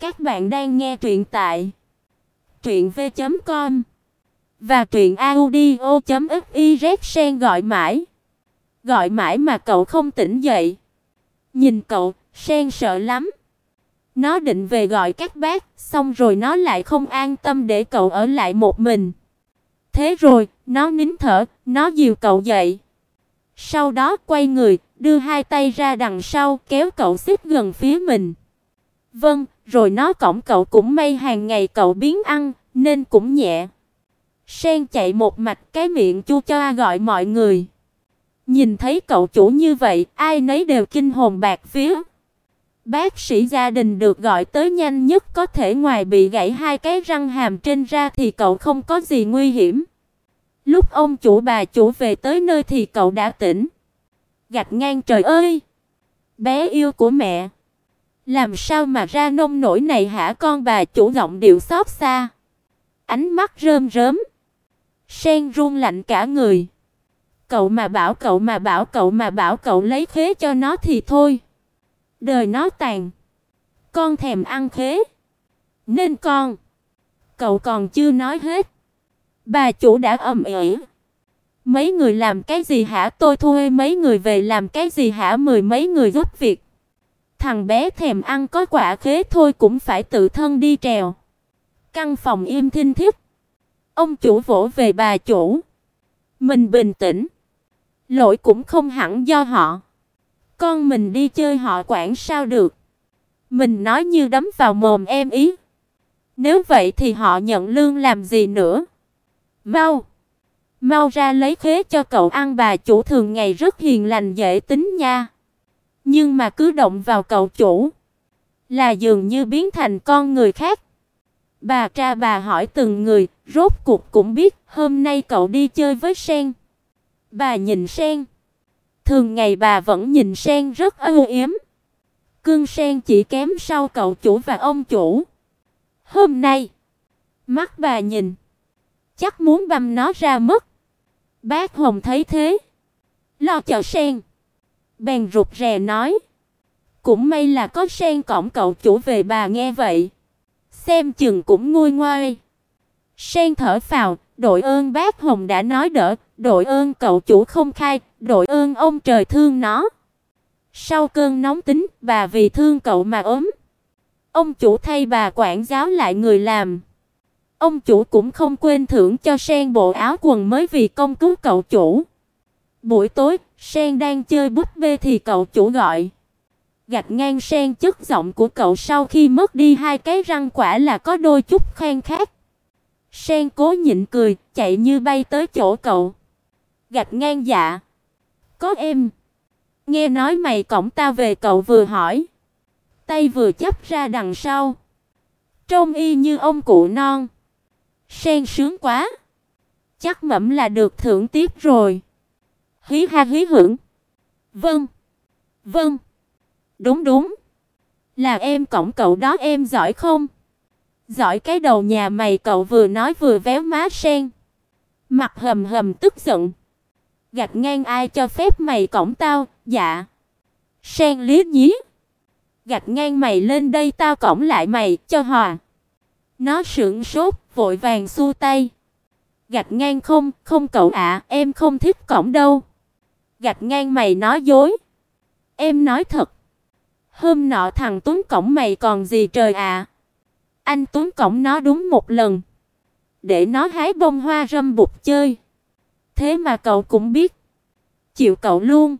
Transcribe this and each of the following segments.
Các bạn đang nghe truyện tại truyện v.com và truyện audio.fiz sen gọi mãi. Gọi mãi mà cậu không tỉnh dậy. Nhìn cậu, sen sợ lắm. Nó định về gọi các bác, xong rồi nó lại không an tâm để cậu ở lại một mình. Thế rồi, nó nín thở, nó dìu cậu dậy. Sau đó quay người, đưa hai tay ra đằng sau, kéo cậu xích gần phía mình. Vâng, rồi nó cõng cậu cũng may hàng ngày cậu biến ăn, nên cũng nhẹ. Sen chạy một mạch cái miệng chu cho gọi mọi người. Nhìn thấy cậu chủ như vậy, ai nấy đều kinh hồn bạc vía. Bác sĩ gia đình được gọi tới nhanh nhất có thể ngoài bị gãy hai cái răng hàm trên ra thì cậu không có gì nguy hiểm. Lúc ông chủ bà chủ về tới nơi thì cậu đã tỉnh. Gạch ngang trời ơi! Bé yêu của mẹ! Làm sao mà ra nông nổi này hả con bà chủ giọng điệu xót xa. Ánh mắt rơm rớm. Sen run lạnh cả người. Cậu mà bảo cậu mà bảo cậu mà bảo cậu lấy khế cho nó thì thôi. Đời nó tàn. Con thèm ăn khế. Nên con. Cậu còn chưa nói hết. Bà chủ đã ầm ĩ. Mấy người làm cái gì hả? Tôi thuê mấy người về làm cái gì hả? Mười mấy người giúp việc. Thằng bé thèm ăn có quả khế thôi cũng phải tự thân đi trèo. Căn phòng im thinh thiếp Ông chủ vỗ về bà chủ. Mình bình tĩnh. Lỗi cũng không hẳn do họ. Con mình đi chơi họ quản sao được. Mình nói như đấm vào mồm em ý. Nếu vậy thì họ nhận lương làm gì nữa? Mau! Mau ra lấy khế cho cậu ăn, bà chủ thường ngày rất hiền lành dễ tính nha. Nhưng mà cứ động vào cậu chủ là dường như biến thành con người khác. Bà tra bà hỏi từng người, rốt cuộc cũng biết hôm nay cậu đi chơi với Sen. Bà nhìn Sen. Thường ngày bà vẫn nhìn Sen rất ưu yếm. Cương Sen chỉ kém sau cậu chủ và ông chủ. Hôm nay, mắt bà nhìn, chắc muốn băm nó ra mất. Bác Hồng thấy thế, lo cho Sen. Bèn rụt rè nói, cũng may là có Sen cổng cậu chủ về bà nghe vậy. Xem chừng cũng nguôi ngoai. Sen thở phào, đội ơn bác Hồng đã nói đỡ, đội ơn cậu chủ không khai, đội ơn ông trời thương nó. Sau cơn nóng tính, bà vì thương cậu mà ốm. Ông chủ thay bà quản giáo lại người làm. Ông chủ cũng không quên thưởng cho Sen bộ áo quần mới vì công cứu cậu chủ. Buổi tối, Sen đang chơi búp bê thì cậu chủ gọi. Gạch ngang Sen chất giọng của cậu sau khi mất đi hai cái răng quả là có đôi chút khen khác. Sen cố nhịn cười, chạy như bay tới chỗ cậu. Gạch ngang dạ. Có em. Nghe nói mày cổng ta về cậu vừa hỏi. Tay vừa chấp ra đằng sau. Trông y như ông cụ non. Sen sướng quá. Chắc mẩm là được thưởng tiếp rồi. Hí ha hí hưởng. Vâng. Vâng. Đúng đúng. Là em cổng cậu đó em giỏi không? Giỏi cái đầu nhà mày cậu vừa nói vừa véo má sen. Mặt hầm hầm tức giận. Gạch ngang ai cho phép mày cổng tao, dạ. Sen liếc nhí. Gạch ngang mày lên đây tao cổng lại mày, cho hòa. Nó sững sốt, vội vàng xua tay. Gạch ngang không, không cậu ạ, em không thích cổng đâu. Gạch ngang mày nói dối. Em nói thật. Hôm nọ thằng Tuấn cổng mày còn gì trời ạ. Anh Tuấn cổng nó đúng một lần. Để nó hái bông hoa râm bụt chơi. Thế mà cậu cũng biết. Chịu cậu luôn.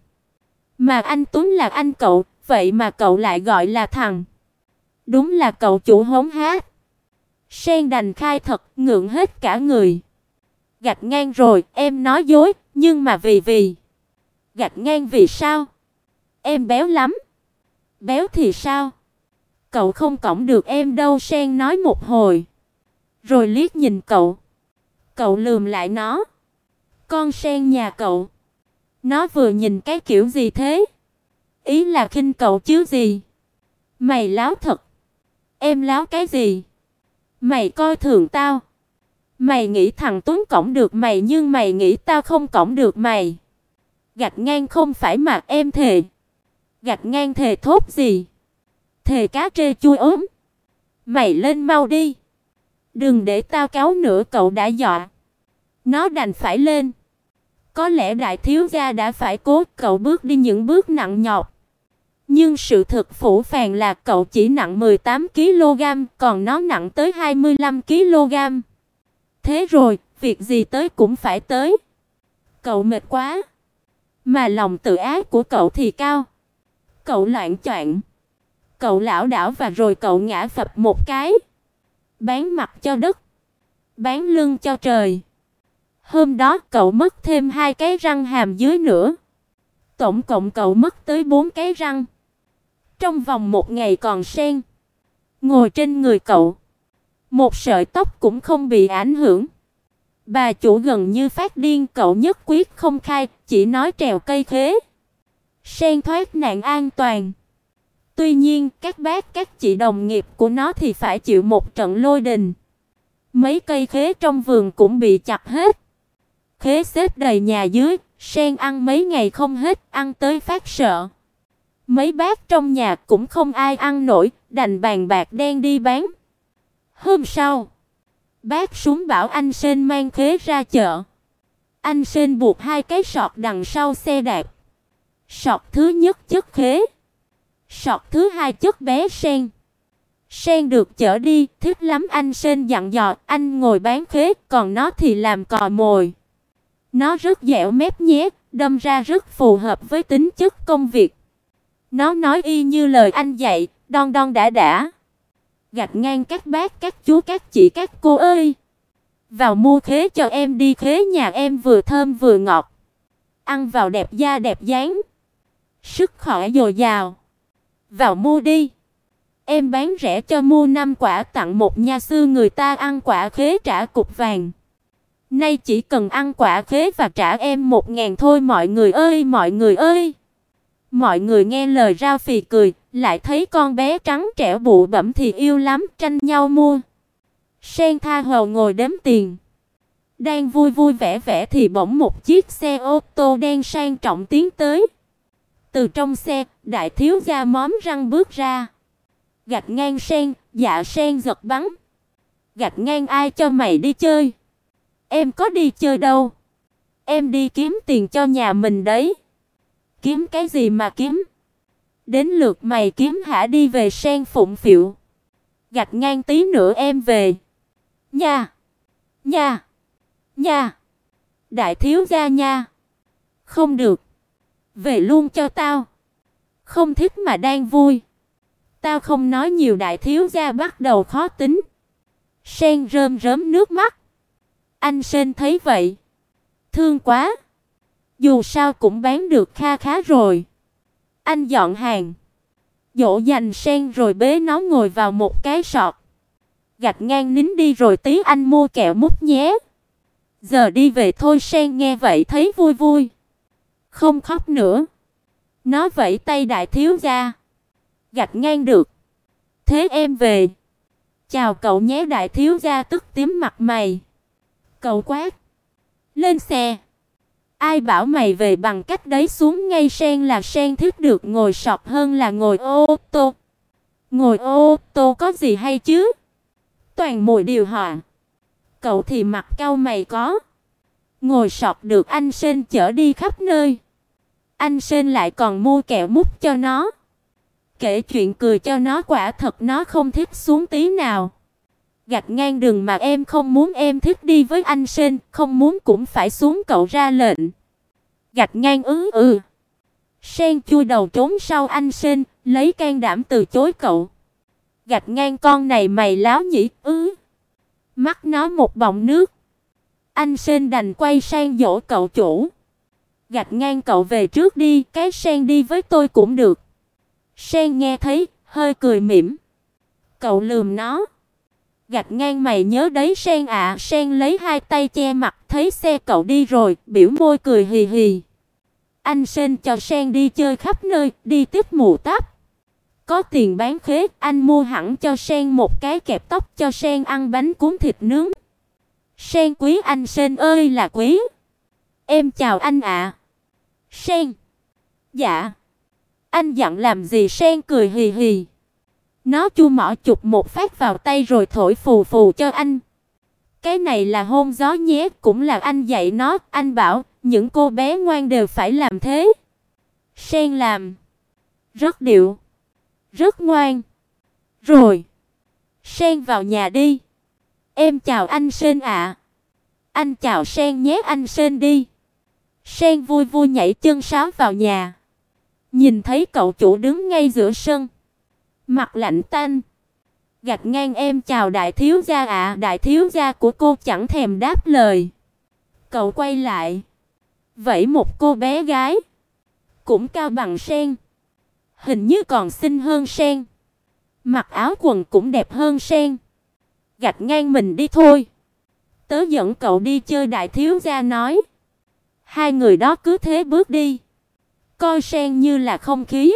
Mà anh Tuấn là anh cậu, vậy mà cậu lại gọi là thằng. Đúng là cậu chủ hống hát. Sen đành khai thật, ngượng hết cả người. Gạch ngang rồi, em nói dối, nhưng mà vì vì. Gạch ngang vì sao? Em béo lắm. Béo thì sao? Cậu không cõng được em đâu, Sen nói một hồi. Rồi liếc nhìn cậu. Cậu lườm lại nó. Con Sen nhà cậu. Nó vừa nhìn cái kiểu gì thế? Ý là khinh cậu chứ gì? Mày láo thật. Em láo cái gì? Mày coi thường tao. Mày nghĩ thằng Tuấn cõng được mày nhưng mày nghĩ tao không cõng được mày. Gạch ngang không phải mà em thề. Gạch ngang thề thốt gì? Thề cá trê chui ốm. Mày lên mau đi. Đừng để tao cáo nữa cậu đã dọa. Nó đành phải lên. Có lẽ đại thiếu gia đã phải cố cậu bước đi những bước nặng nhọc. Nhưng sự thực phủ phàng là cậu chỉ nặng 18 kg, còn nó nặng tới 25 kg. Thế rồi, việc gì tới cũng phải tới. Cậu mệt quá, mà lòng tự ái của cậu thì cao. Cậu loạn choạng. Cậu lão đảo và rồi cậu ngã phập một cái. Bán mặt cho đất, bán lưng cho trời. Hôm đó cậu mất thêm hai cái răng hàm dưới nữa. Tổng cộng cậu mất tới bốn cái răng. Trong vòng một ngày còn sen ngồi trên người cậu, một sợi tóc cũng không bị ảnh hưởng. Bà chủ gần như phát điên, cậu nhất quyết không khai, chỉ nói trèo cây khế. Sen thoát nạn an toàn. Tuy nhiên, các bác các chị đồng nghiệp của nó thì phải chịu một trận lôi đình. Mấy cây khế trong vườn cũng bị chặt hết. Khế xếp đầy nhà dưới, sen ăn mấy ngày không hết, ăn tới phát sợ. Mấy bác trong nhà cũng không ai ăn nổi, đành bàn bạc đen đi bán. Hôm sau, bác xuống bảo anh Sên mang khế ra chợ. Anh Sên buộc hai cái sọt đằng sau xe đạp. Sọt thứ nhất chất khế, sọt thứ hai chất bé sen. Sen được chở đi, thích lắm anh Sên dặn dò, anh ngồi bán khế, còn nó thì làm cò mồi. Nó rất dẻo mép nhé, đâm ra rất phù hợp với tính chất công việc. Nó nói y như lời anh dạy, đon đon đã đã. Gạch ngang các bác, các chú, các chị, các cô ơi. Vào mua khế cho em đi, khế nhà em vừa thơm vừa ngọt. Ăn vào đẹp da đẹp dáng. Sức khỏe dồi dào. Vào mua đi. Em bán rẻ cho mua năm quả tặng một nhà sư người ta ăn quả khế trả cục vàng. Nay chỉ cần ăn quả khế và trả em một ngàn thôi mọi người ơi mọi người ơi. Mọi người nghe lời rao phì cười, lại thấy con bé trắng trẻo bụ bẩm thì yêu lắm, tranh nhau mua. Sen tha hầu ngồi đếm tiền. Đang vui vui vẻ vẻ thì bỗng một chiếc xe ô tô đen sang trọng tiến tới. Từ trong xe, đại thiếu gia móm răng bước ra. Gạch ngang sen, dạ sen giật bắn. Gạch ngang ai cho mày đi chơi? Em có đi chơi đâu. Em đi kiếm tiền cho nhà mình đấy. Kiếm cái gì mà kiếm? Đến lượt mày kiếm hả đi về sen phụng phịu. Gạch ngang tí nữa em về. Nha. Nha. Nha. Đại thiếu gia nha. Không được. Về luôn cho tao. Không thích mà đang vui. Tao không nói nhiều đại thiếu gia bắt đầu khó tính. Sen rơm rớm nước mắt. Anh Sen thấy vậy, thương quá. Dù sao cũng bán được kha khá rồi. Anh dọn hàng, dỗ dành Sen rồi bế nó ngồi vào một cái sọt. Gạch ngang nín đi rồi tí anh mua kẹo mút nhé. Giờ đi về thôi Sen nghe vậy thấy vui vui. Không khóc nữa. Nó vẫy tay đại thiếu gia. Gạch ngang được. Thế em về. Chào cậu nhé đại thiếu gia tức tím mặt mày. Cậu quát. Lên xe. Ai bảo mày về bằng cách đấy xuống ngay sen là sen thích được, ngồi sọp hơn là ngồi ô tô. Ngồi ô tô có gì hay chứ? Toàn mùi điều hòa. Cậu thì mặt cao mày có. Ngồi sọp được anh sen chở đi khắp nơi. Anh sen lại còn mua kẹo mút cho nó. Kể chuyện cười cho nó quả thật nó không thích xuống tí nào gạch ngang đường mà em không muốn em thích đi với anh Sên, không muốn cũng phải xuống cậu ra lệnh. Gạch ngang ứ ừ. Sen chui đầu trốn sau anh Sên, lấy can đảm từ chối cậu. Gạch ngang con này mày láo nhỉ, ứ. Mắt nó một bọng nước. Anh Sên đành quay sang dỗ cậu chủ. Gạch ngang cậu về trước đi, cái sen đi với tôi cũng được. Sen nghe thấy, hơi cười mỉm. Cậu lườm nó. Gạch ngang mày nhớ đấy Sen ạ, Sen lấy hai tay che mặt, thấy xe cậu đi rồi, biểu môi cười hì hì. Anh Sen cho Sen đi chơi khắp nơi, đi tiếp mù táp. Có tiền bán khế, anh mua hẳn cho Sen một cái kẹp tóc cho Sen ăn bánh cuốn thịt nướng. Sen quý anh Sen ơi là quý. Em chào anh ạ. Sen. Dạ. Anh dặn làm gì Sen cười hì hì. Nó chu mỏ chụp một phát vào tay rồi thổi phù phù cho anh. Cái này là hôn gió nhé, cũng là anh dạy nó, anh bảo những cô bé ngoan đều phải làm thế. Sen làm rất điệu, rất ngoan. Rồi, Sen vào nhà đi. Em chào anh Sen ạ. Anh chào Sen nhé anh Sen đi. Sen vui vui nhảy chân sáo vào nhà. Nhìn thấy cậu chủ đứng ngay giữa sân, mặt lạnh tanh, gạt ngang em chào đại thiếu gia ạ, à, đại thiếu gia của cô chẳng thèm đáp lời. Cậu quay lại, vậy một cô bé gái, cũng cao bằng Sen, hình như còn xinh hơn Sen. Mặc áo quần cũng đẹp hơn Sen. Gạt ngang mình đi thôi. Tớ dẫn cậu đi chơi đại thiếu gia nói. Hai người đó cứ thế bước đi. Coi Sen như là không khí.